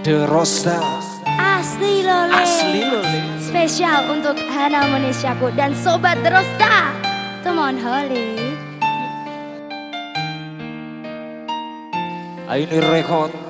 The Rosta Asli loh Le. Asli loh Le. Spesial untuk Hana Manisyaku dan Sobat The Rosta Teman Holy Ini rekod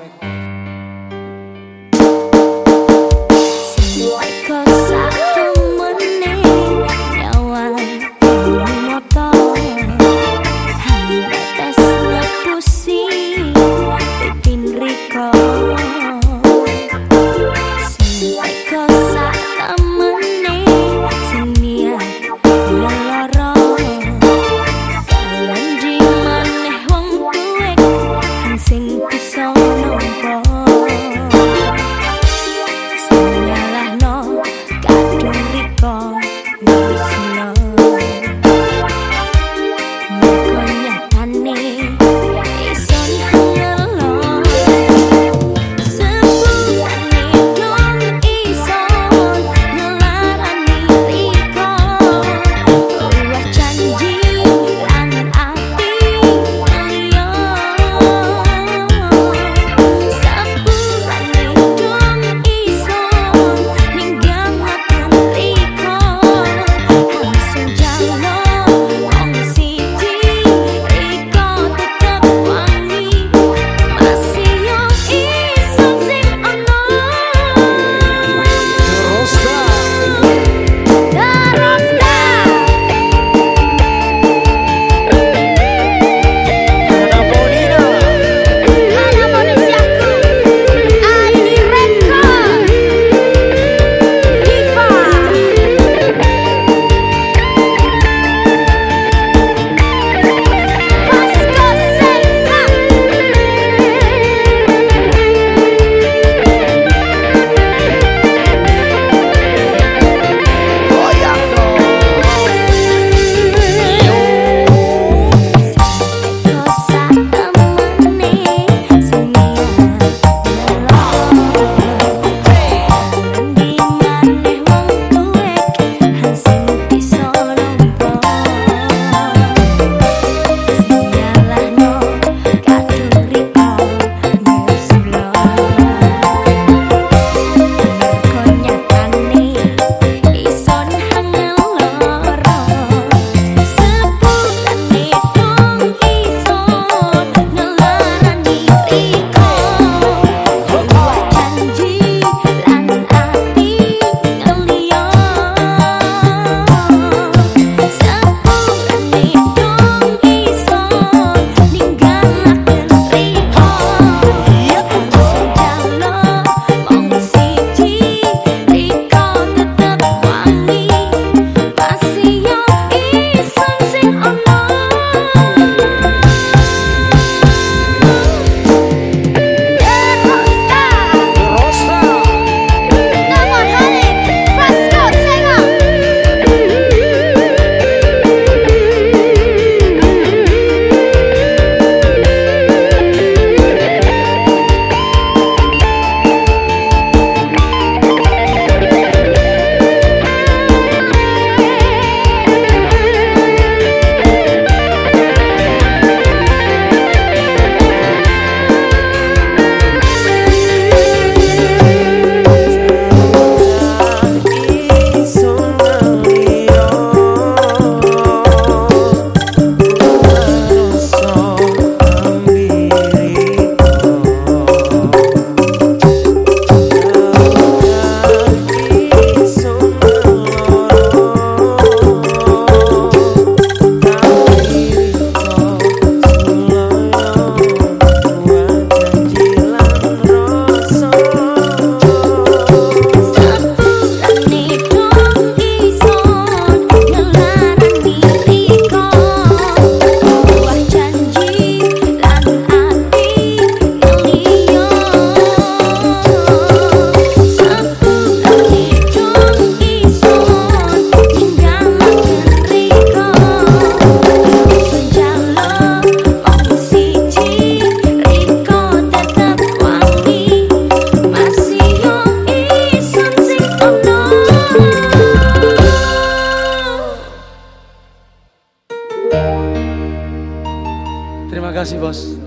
kasih bos.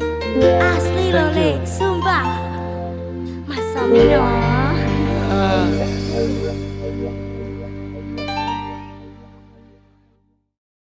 Asli loh Le, sumpah. Mas Samino. Uh. Ah.